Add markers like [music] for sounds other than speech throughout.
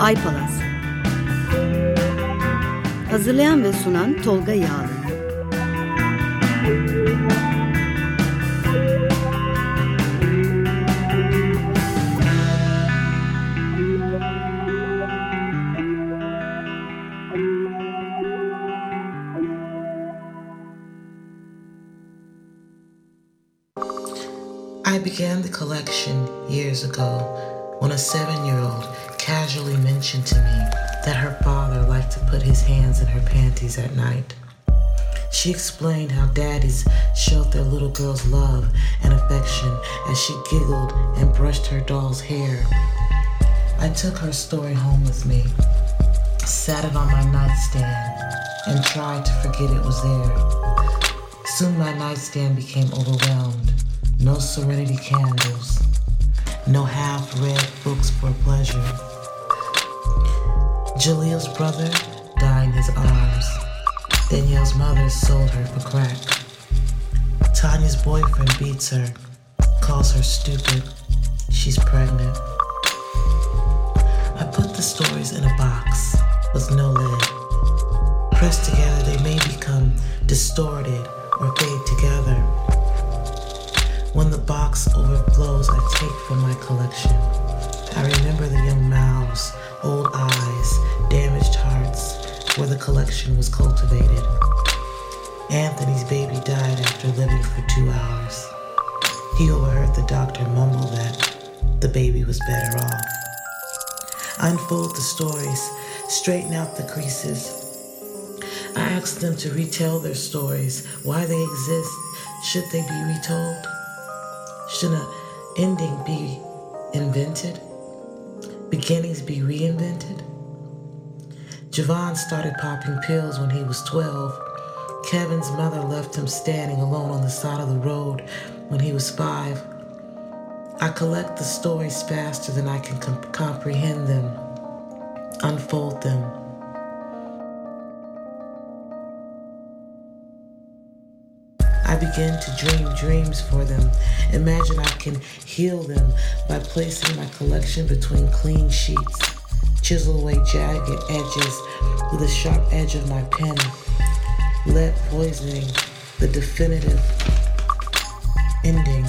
Ay Palas Hazırlayan ve sunan Tolga Yağlı. I began the collection years ago when a seven year old casually mentioned to me that her father liked to put his hands in her panties at night. She explained how daddies showed their little girls love and affection as she giggled and brushed her doll's hair. I took her story home with me, sat it on my nightstand, and tried to forget it was there. Soon my nightstand became overwhelmed no serenity candles, no half read books for pleasure. Jaleel's brother died in his arms. Danielle's mother sold her for crack. Tanya's boyfriend beats her, calls her stupid. She's pregnant. I put the stories in a box with no lid. Pressed together, they may become distorted or fade together. When the box overflows, I take from my collection. I remember the young mouths, old eyes, damaged hearts, where the collection was cultivated. Anthony's baby died after living for two hours. He overheard the doctor mumble that the baby was better off. I unfold the stories, straighten out the creases. I ask them to retell their stories, why they exist, should they be retold? Should an ending be invented? Beginnings be reinvented? Javon started popping pills when he was 12. Kevin's mother left him standing alone on the side of the road when he was five. I collect the stories faster than I can com- comprehend them, unfold them I begin to dream dreams for them. Imagine I can heal them by placing my collection between clean sheets. Chisel away jagged edges with the sharp edge of my pen. Lead poisoning, the definitive ending.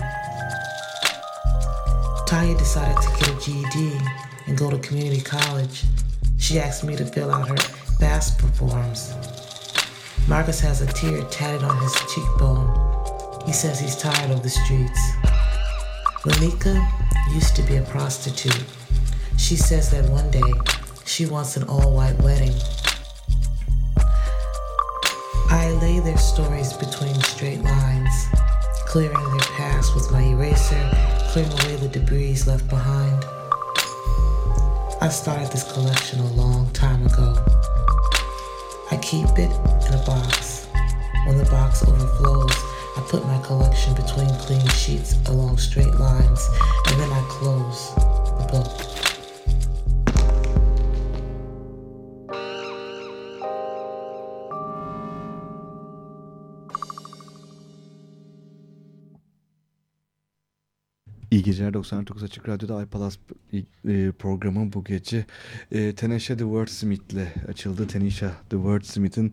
Taya decided to get a GED and go to community college. She asked me to fill out her FAFSA forms. Marcus has a tear tatted on his cheekbone. He says he's tired of the streets. Lanika used to be a prostitute. She says that one day she wants an all white wedding. I lay their stories between straight lines, clearing their past with my eraser, clearing away the debris left behind. I started this collection a long time ago. I keep it in a box. When the box overflows, I put my collection between clean sheets along straight lines, and then I close the book. Geceler 99 Açık Radyo'da iPalas e, programı bu gece e, Tenesha The Wordsmith'le açıldı. Tenesha The Wordsmith'in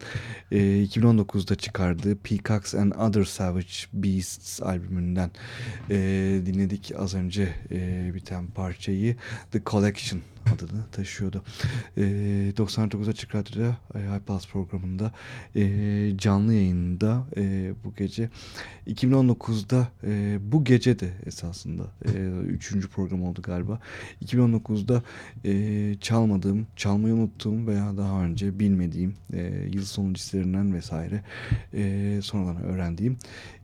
e, 2019'da çıkardığı Peacocks and Other Savage Beasts albümünden e, dinledik az önce e, biten parçayı The Collection adını taşıyordu. E, 99 Açık Radyo'da e, iPlus programında e, canlı yayında e, bu gece 2019'da e, bu gece de esasında e, üçüncü program oldu galiba. 2019'da e, çalmadığım, çalmayı unuttuğum veya daha önce bilmediğim e, yıl sonu listelerinden vesaire e, sonradan öğrendiğim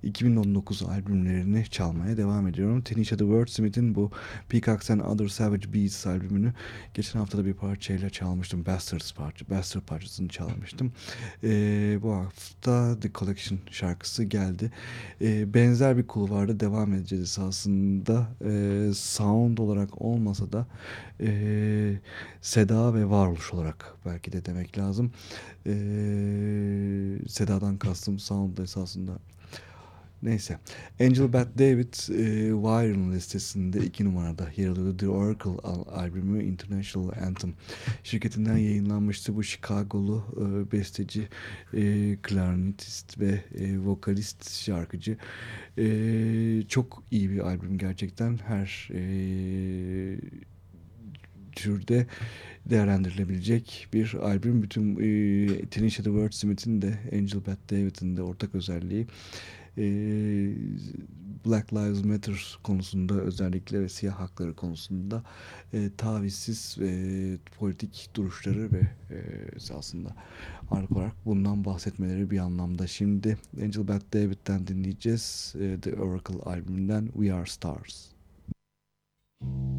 2019 albümlerini çalmaya devam ediyorum. Tanisha The Wordsmith'in bu Peacocks and Other Savage Beasts albümünü geçen hafta da bir parçayla çalmıştım. Bastards parça, Bastard parçasını çalmıştım. E, bu hafta The Collection şarkısı geldi. E, benzer bir kulvarda devam edeceğiz esasında. E, sound olarak olmasa da e, seda ve varoluş olarak belki de demek lazım. E, sedadan kastım sound esasında Neyse. Angel Bat David e, Wire'ın listesinde iki numarada yer alıyordu. The Oracle al albümü International Anthem şirketinden yayınlanmıştı. Bu Chicago'lu e, besteci, e, klarnetist ve e, vokalist şarkıcı. E, çok iyi bir albüm gerçekten. Her e, türde değerlendirilebilecek bir albüm. Bütün e, Tanisha the Wordsmith'in de Angel Bat David'in de ortak özelliği e, Black Lives Matter konusunda özellikle ve siyah hakları konusunda e, tavizsiz e, politik duruşları ve e, esasında ağırlık olarak bundan bahsetmeleri bir anlamda. Şimdi Angel Bat David'den dinleyeceğiz. E, The Oracle albümünden We Are Stars. Müzik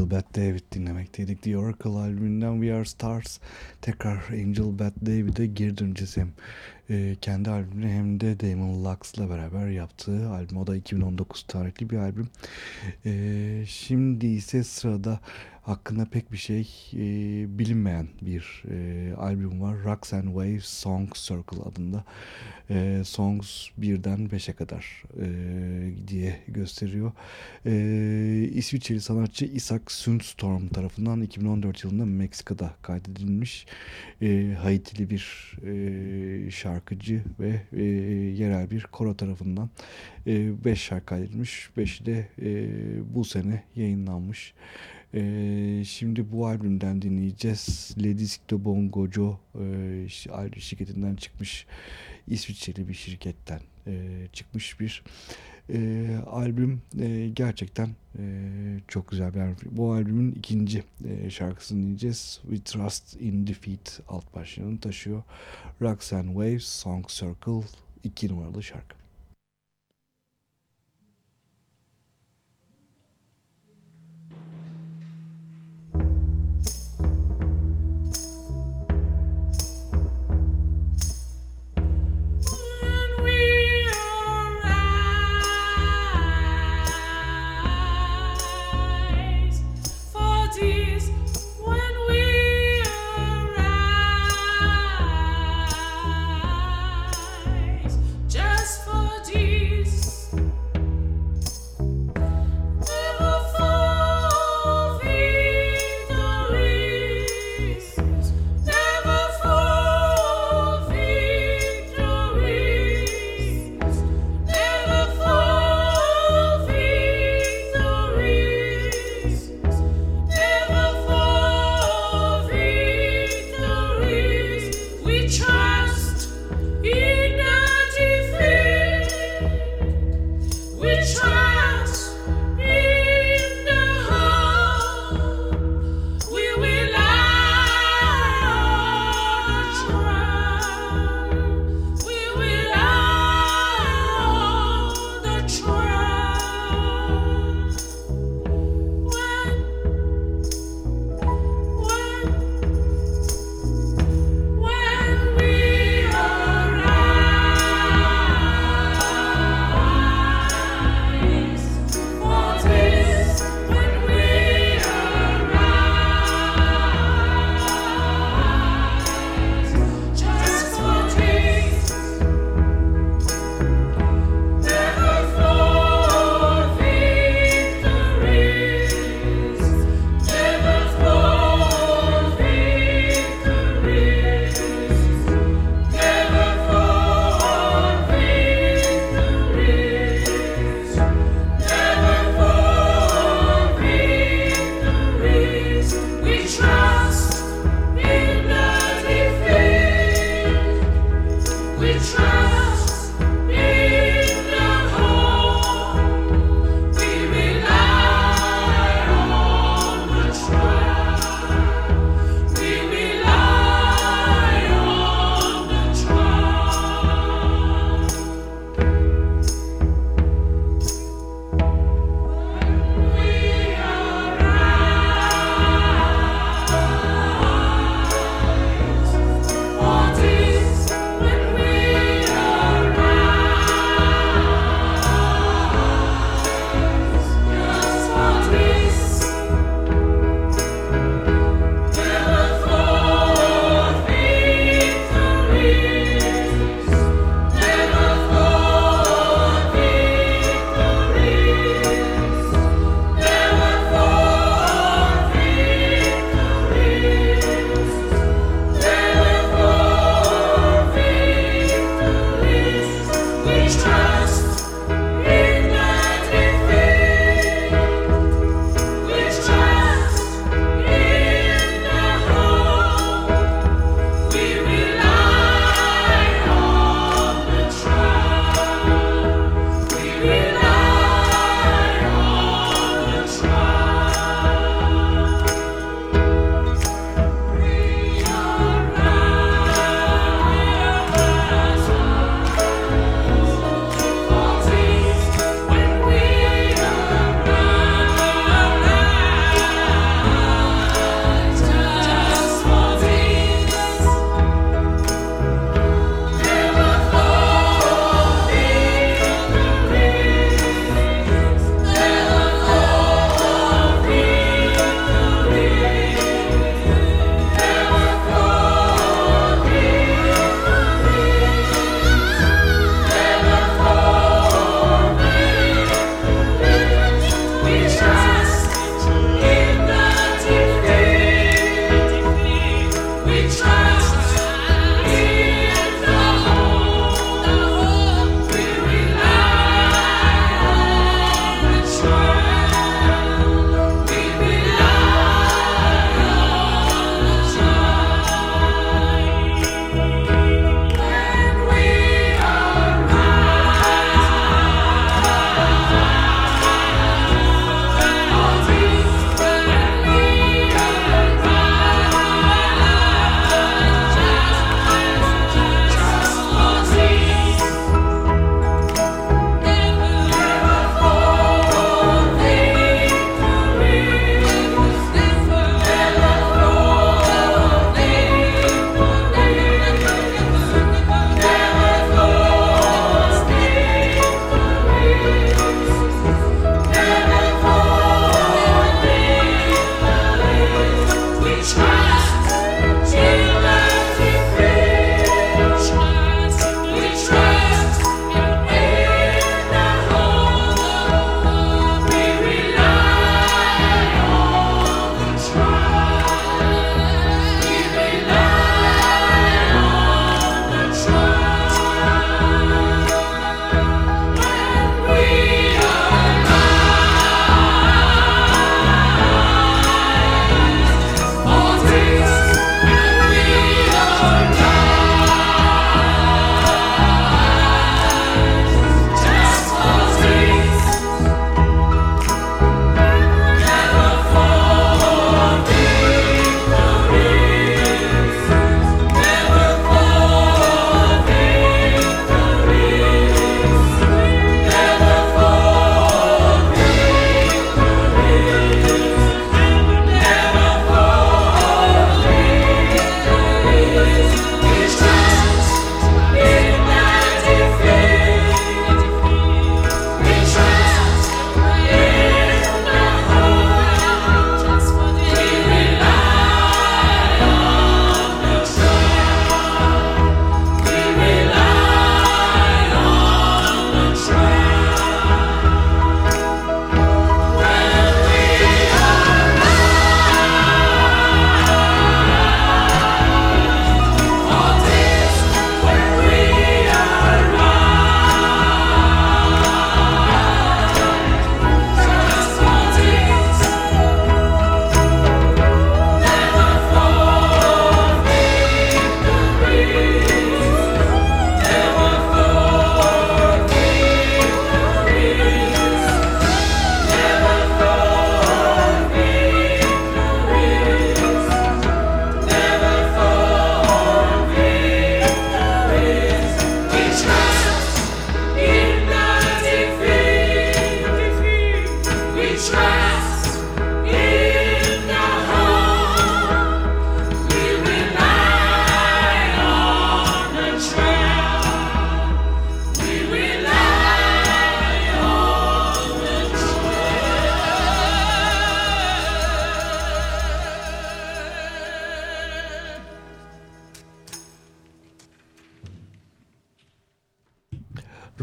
Bat David dinlemekteydik. The Oracle albümünden We Are Stars. Tekrar Angel Bat David'e geri döneceğiz hem e, kendi albümünü hem de Damon Lux'la beraber yaptığı albüm. O da 2019 tarihli bir albüm. E, şimdi ise sırada hakkında pek bir şey e, bilinmeyen bir e, albüm var. Rocks and Waves Song Circle adında. E, songs birden 5'e kadar e, diye gösteriyor. E, İsviçreli sanatçı Isaac Sundstorm tarafından 2014 yılında Meksika'da kaydedilmiş e, Haitili bir e, şarkıcı ve e, yerel bir koro tarafından 5 e, şarkı kaydedilmiş. 5'i de e, bu sene yayınlanmış. Ee, şimdi bu albümden dinleyeceğiz. Le Disque de Bongojo e, şirketinden çıkmış İsviçreli bir şirketten e, çıkmış bir e, albüm. E, gerçekten e, çok güzel bir albüm. Bu albümün ikinci e, şarkısını dinleyeceğiz. We Trust in Defeat alt başlığını taşıyor. Rocks and Waves Song Circle 2 numaralı şarkı.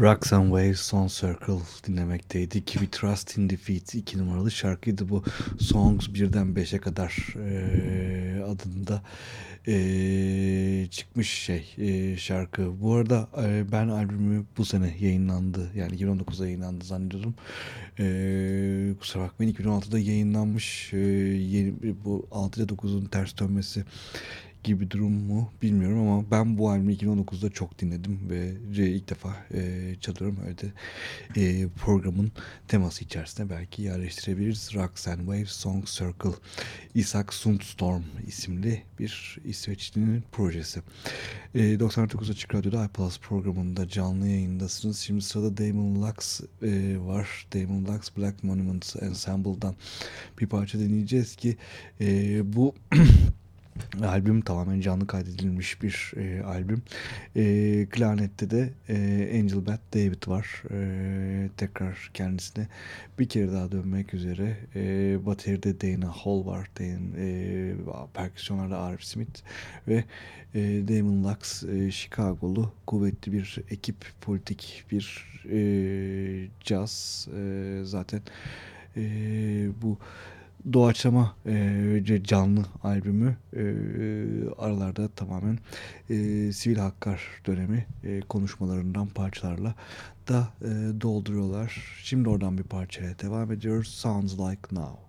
Rocks and Waves Son Circle dinlemekteydik. We Trust in Defeat iki numaralı şarkıydı bu. Songs birden beşe kadar e, adında e, çıkmış şey e, şarkı. Bu arada e, ben albümü bu sene yayınlandı. Yani 2019'da yayınlandı zannediyorum. E, kusura bakmayın 2016'da yayınlanmış. E, yeni, bu 6 ile 9'un ters dönmesi gibi durum mu bilmiyorum ama ben bu albümü 2019'da çok dinledim ve ilk defa e, çalıyorum öyle de e, programın teması içerisinde belki yerleştirebiliriz. Rocks and Waves Song Circle Isaac Sundstorm isimli bir İsveçlinin projesi. E, 99 Açık Radyo'da iPlus programında canlı yayındasınız. Şimdi sırada Damon Lux e, var. Damon Lux Black Monuments Ensemble'dan bir parça deneyeceğiz ki e, bu [clears throat] albüm tamamen canlı kaydedilmiş bir e, albüm. E, klarnette de e, Angel Bat David var. E, tekrar kendisine bir kere daha dönmek üzere. E, bateride Dana Hall var. Dana, e, perküsyonlarda Arif Smith ve e, Damon Lux e, Chicago'lu kuvvetli bir ekip, politik bir e, jazz e, zaten e, bu doğaçlama e, canlı albümü e, aralarda tamamen e, sivil hakkar dönemi e, konuşmalarından parçalarla da e, dolduruyorlar. Şimdi oradan bir parçaya devam ediyoruz. Sounds Like Now.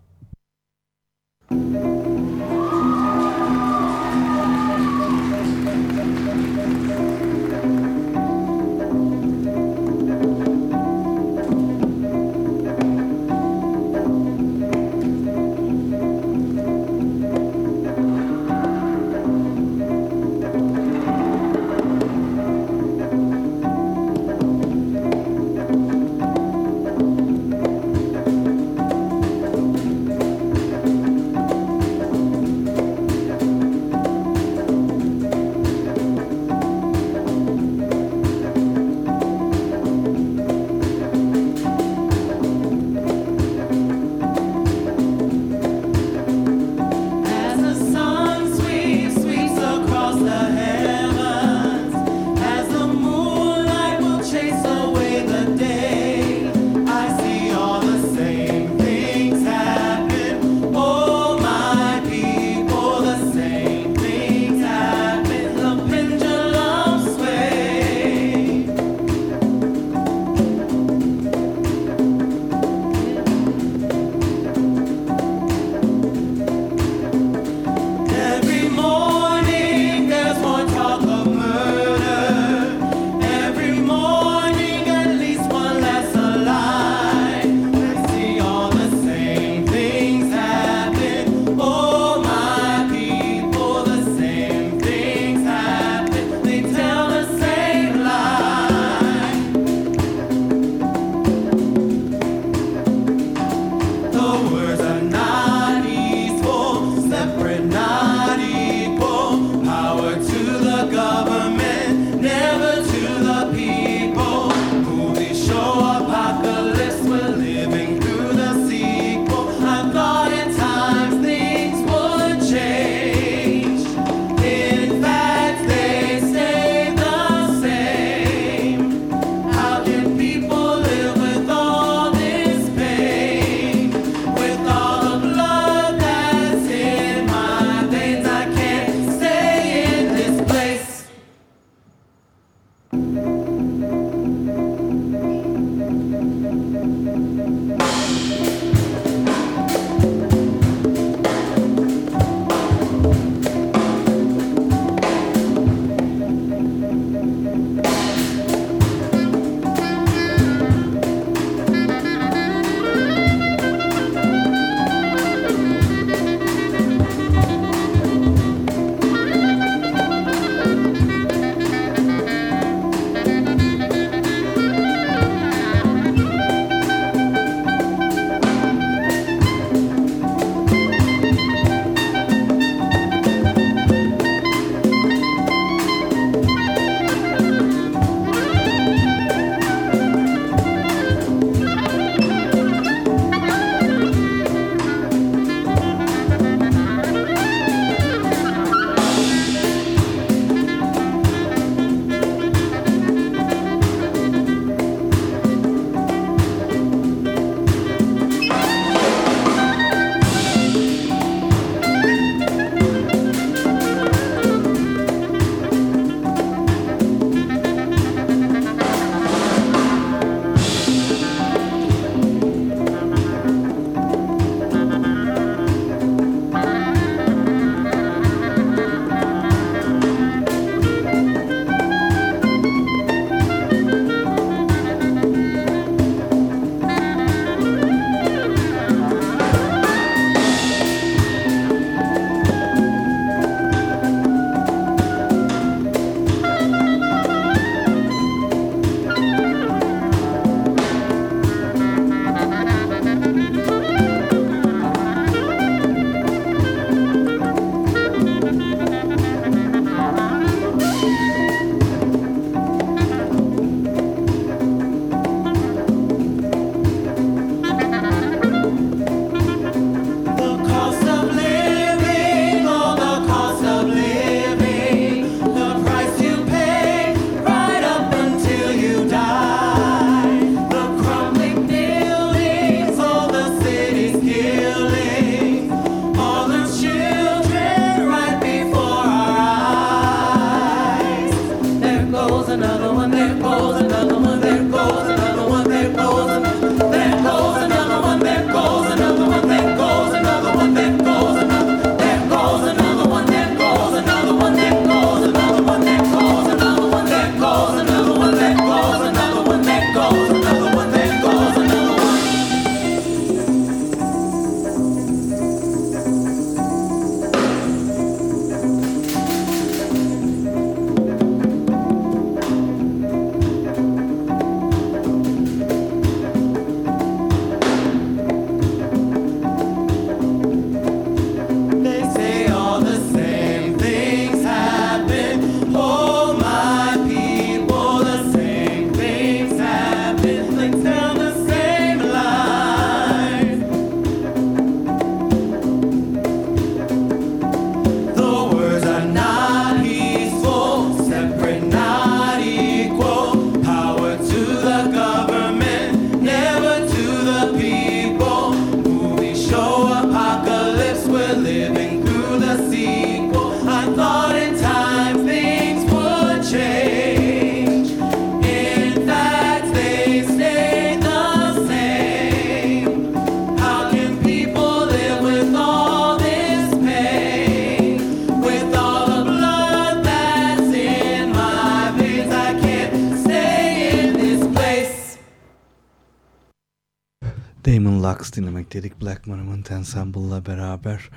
Dinlemek Black Monument Ensemble'la beraber.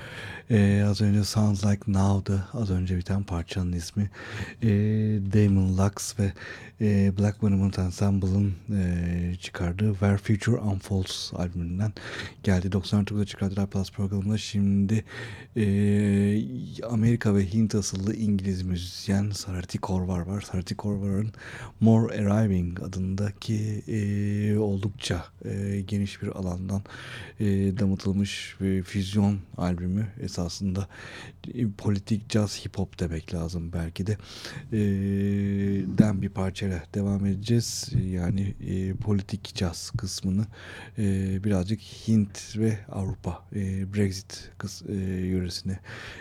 Ee, az önce Sounds Like Now'dı. Az önce biten parçanın ismi. Ee, Damon Lux ve e, Black Monument Ensemble'ın e, çıkardığı Where Future Unfolds albümünden geldi. 99'da çıkardılar Plus programında. Şimdi e, Amerika ve Hint asıllı İngiliz müzisyen Sarati Korvar var. Sarati Korvar'ın More Arriving adındaki e, oldukça e, geniş bir alandan e, damıtılmış bir füzyon albümü esasında e, politik jazz hip hop demek lazım belki de. E, den bir parçayla devam edeceğiz. Yani e, politik jazz kısmını e, birazcık Hint ve Avrupa e, Brexit kıs, e, yöresine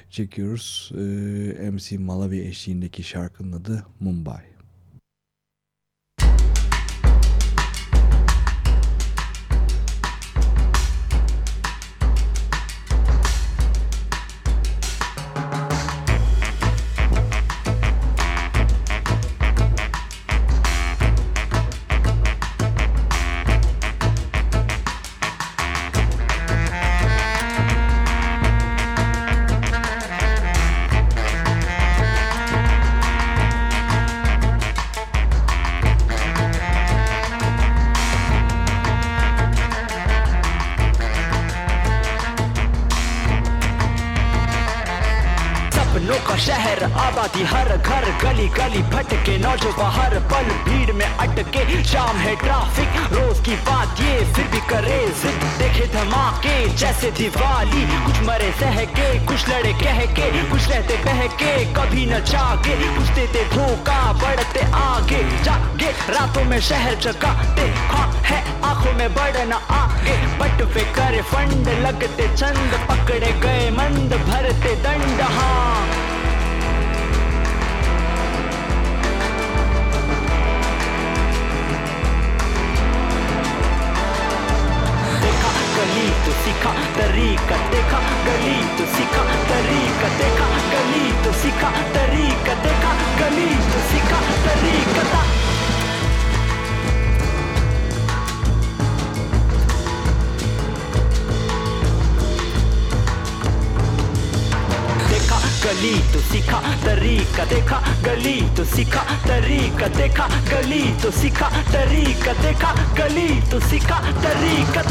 çekiyoruz. E, MC Malawi eşliğindeki şarkının adı Mumbai जैसे दिवाली। कुछ मरे सह के कुछ लड़े कह के कुछ रहते बह के कभी न जागे। कुछ देते धोखा, बढ़ते आगे। जागे, रातों में शहर जगाते हाँ है, आँखों में बढ़ना आगे। बट वे कर फंड लगते चंद, पकड़े गए मंद, भरते दंड हाँ। सीखा, तरीका देखा, गली तो सीखा, तरीका देखा, गली तो सीखा, तरीका देखा, गली तो सीखा, तरीका गली तो सीखा, तरीका देखा, गली तो सीखा, तरीका देखा, गली तो सीखा, तरीका देखा, गली तो सीखा, तरीका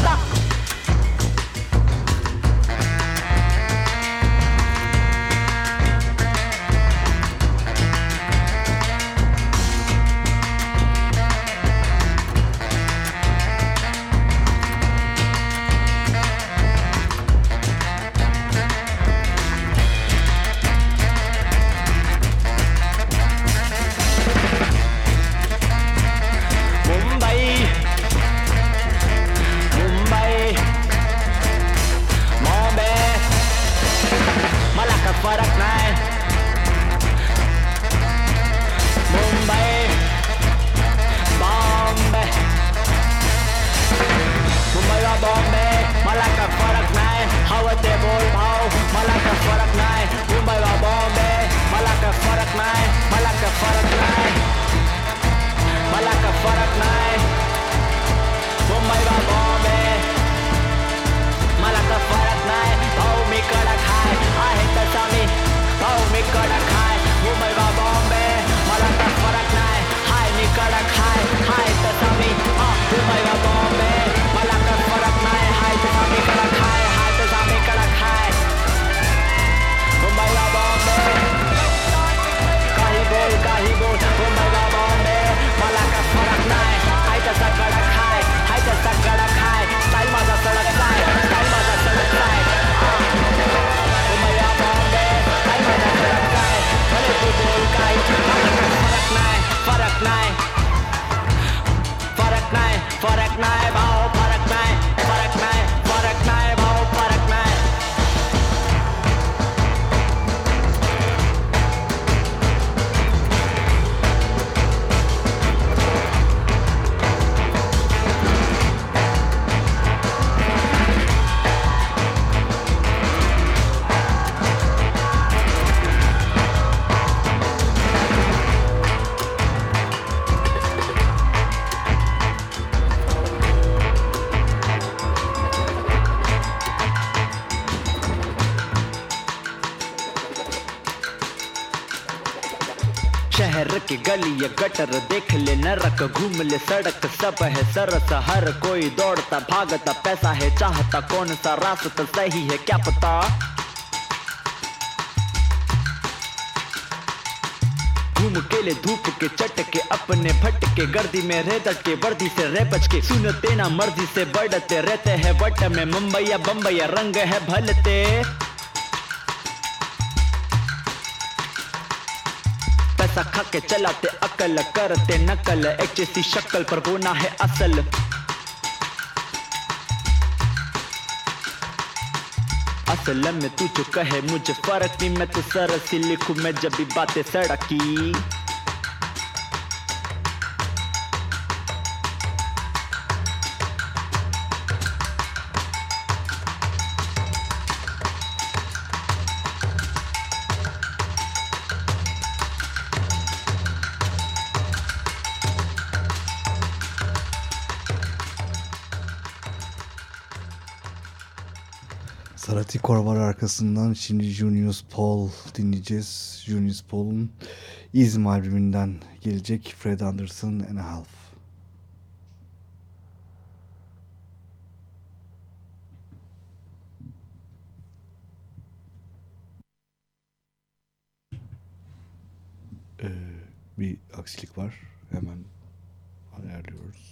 शहर की गली या गटर देख ले, नरक घूम ले, सड़क सब है सरस, हर कोई दौड़ता, भागता, पैसा है चाहता, कौन सा रास्ता सही है, क्या पता? घूम के ले, धूप के चटके, अपने भटके गर्दी में रेतट के वर्दी से रे बच के सुनते ना मर्ज़ी से बढ़ते, रहते हैं वट में, मुंबईया बम्बईया, रंग है भलते। पैसा खा के चलाते अकल करते नकल। एक जैसी शक्ल पर वो ना है असल। असल में तू जो कहे, मुझे फ़र्क नहीं। मैं तो सरसी लिखू, मैं जब भी बातें सड़की। Sarati Korvar arkasından şimdi Junius Paul dinleyeceğiz. Junius Paul'un İzm albümünden gelecek Fred Anderson and a Half. Ee, bir aksilik var. Hemen ayarlıyoruz.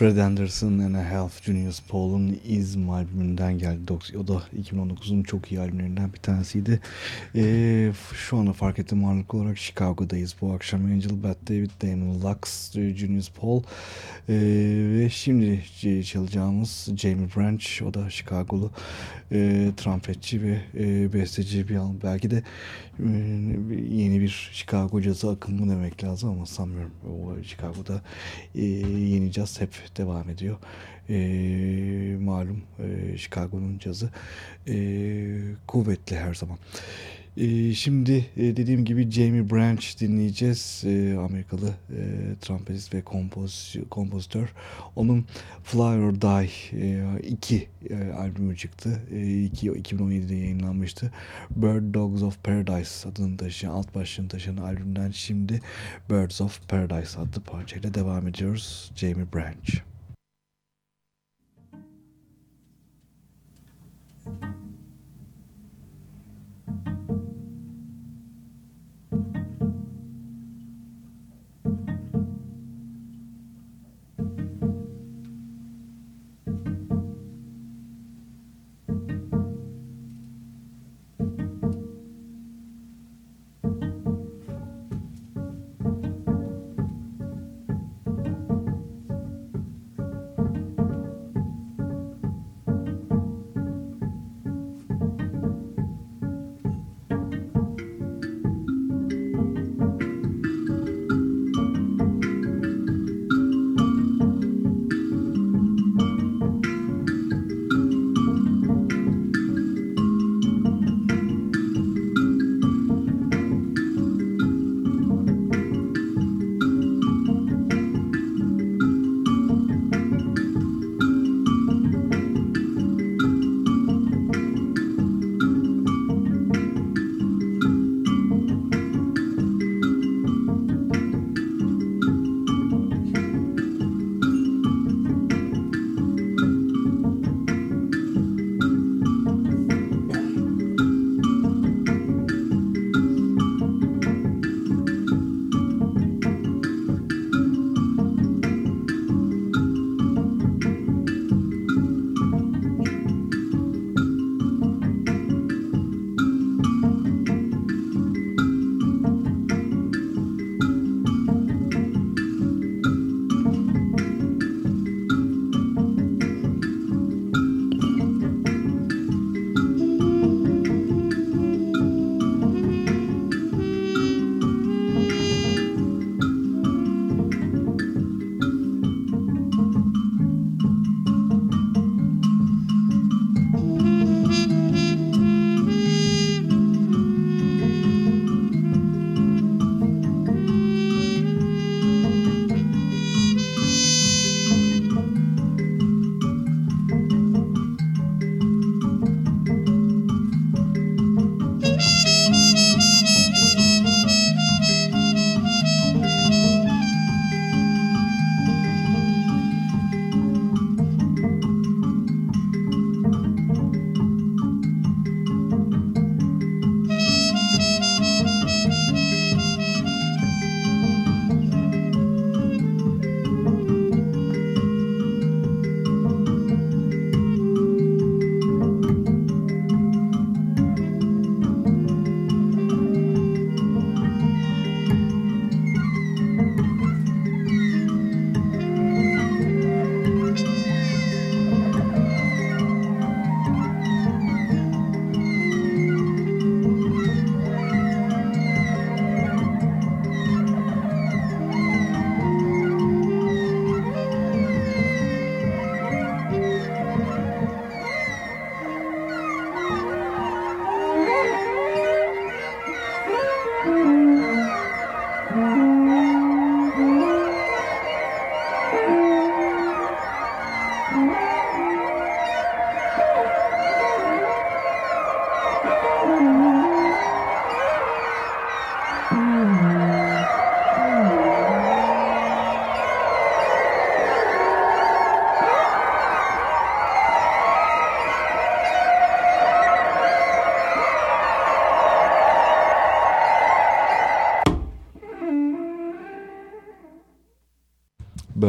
Fred Anderson and a Half Junius Paul'un İzm albümünden geldi. O da 2019'un çok iyi albümlerinden bir tanesiydi. Ee, şu anda fark ettiğim ağırlık olarak Chicago'dayız. Bu akşam Angel Bat David Damon Lux, Junius Paul ee, ve şimdi çalacağımız Jamie Branch. O da Chicago'lu e, trompetçi ve e, besteci bir an. Belki de e, yeni bir Chicago cazı akımı demek lazım ama sanmıyorum. O Chicago'da e, yeni caz hep devam ediyor. E, malum e, Chicago'nun cazı e, kuvvetli her zaman. E, şimdi e, dediğim gibi Jamie Branch dinleyeceğiz. E, Amerikalı e, trompetist ve kompoz, kompozitör. Onun Fly or Die 2 e, albümü çıktı. E, 2, 2017'de yayınlanmıştı. Bird Dogs of Paradise adını taşıyan, alt başlığını taşıyan albümden şimdi Birds of Paradise adlı parçayla devam ediyoruz. Jamie Branch.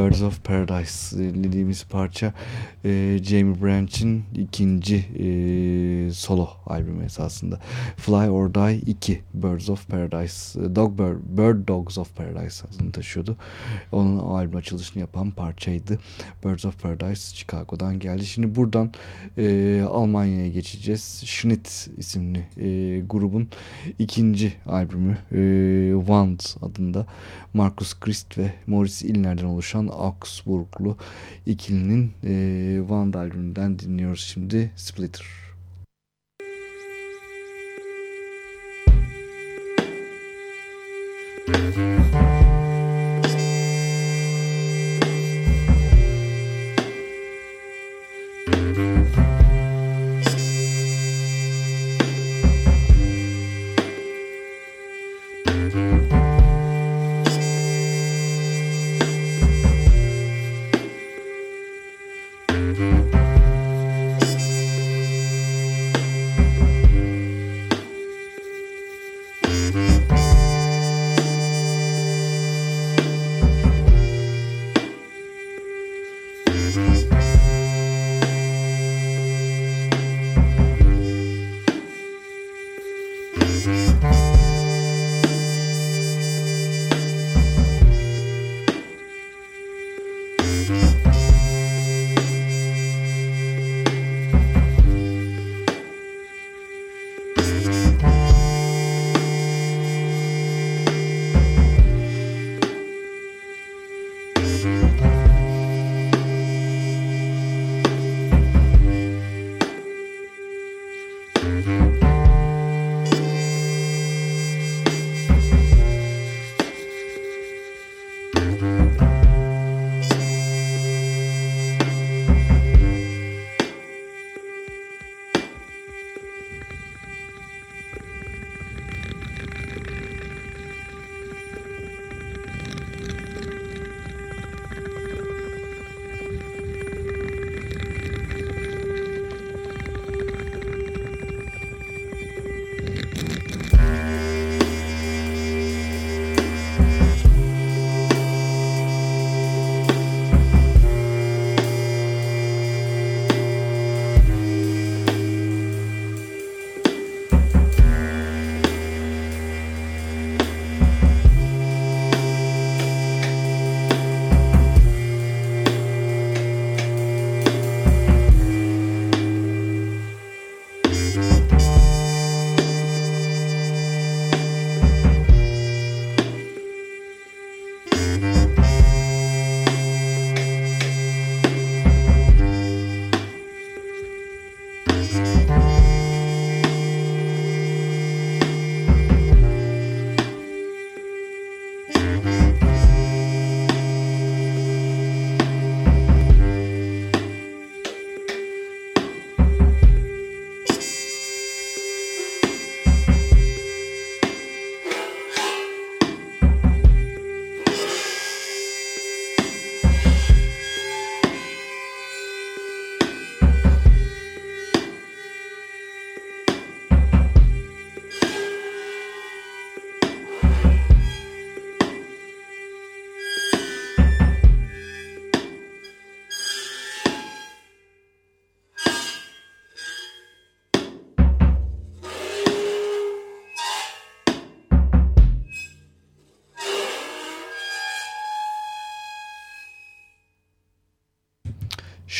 Birds of Paradise dinlediğimiz parça e, Jamie Branch'in ikinci e, solo albümü esasında. Fly or Die 2 Birds of Paradise Dog Bird, Bird Dogs of Paradise adını taşıyordu. Onun albüm açılışını yapan parçaydı. Birds of Paradise Chicago'dan geldi. Şimdi buradan e, Almanya'ya geçeceğiz. Schnitt isimli e, grubun ikinci albümü e, Wand adında Markus Christ ve Morris Illner'den oluşan Augsburglu ikilinin e, Wand albümünden dinliyoruz şimdi Splitter. Müzik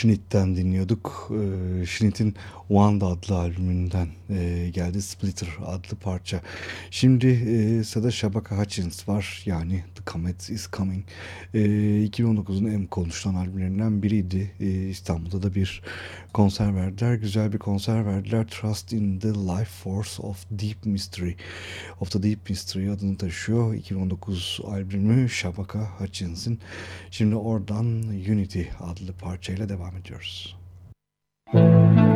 Schnitt'ten dinliyorduk. Ee, Schnitt'in Wanda adlı albümünden e, geldi. Splitter adlı parça. Şimdi e, sırada Shabaka Hutchins var. Yani The Comet Is Coming. E, 2019'un en konuşulan albümlerinden biriydi. E, İstanbul'da da bir konser verdiler. Güzel bir konser verdiler. Trust in the Life Force of Deep Mystery. Of the Deep Mystery adını taşıyor. 2019 albümü Shabaka Hutchins'in. Şimdi oradan Unity adlı parçayla devam ediyoruz. Müzik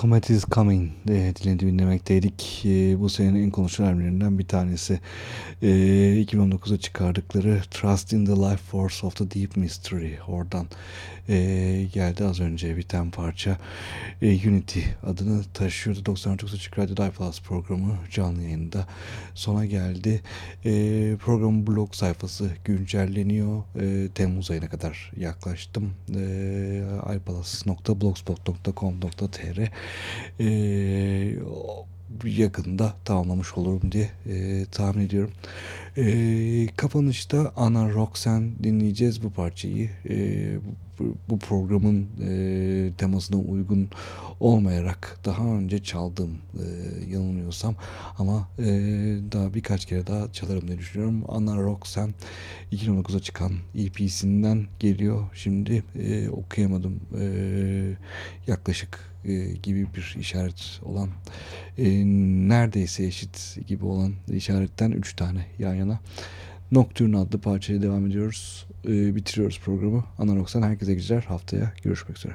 Comet is Coming e, dilini dinlemekteydik. E, bu senenin en konuşulan albümlerinden bir tanesi. E, 2019'da çıkardıkları Trust in the Life Force of the Deep Mystery. Oradan e, geldi az önce biten parça. E, Unity adını taşıyordu. 99 Açık Radyo Plus programı canlı yayında sona geldi. E, programın blog sayfası güncelleniyor. E, Temmuz ayına kadar yaklaştım. E, ipalas.blogspot.com.tr e, yakında tamamlamış olurum diye e, tahmin ediyorum. E, kapanışta Ana Roxen dinleyeceğiz bu parçayı. E, bu, bu programın e, temasına uygun olmayarak daha önce çaldım e, yanılmıyorsam ama e, daha birkaç kere daha çalarım diye düşünüyorum. Ana Roxen 2019'a çıkan EP'sinden geliyor. Şimdi e, okuyamadım. E, yaklaşık e, gibi bir işaret olan e, neredeyse eşit gibi olan işaretten 3 tane yan yana Nocturne adlı parçaya devam ediyoruz. E, bitiriyoruz programı. Anaroksan herkese güzel haftaya görüşmek üzere.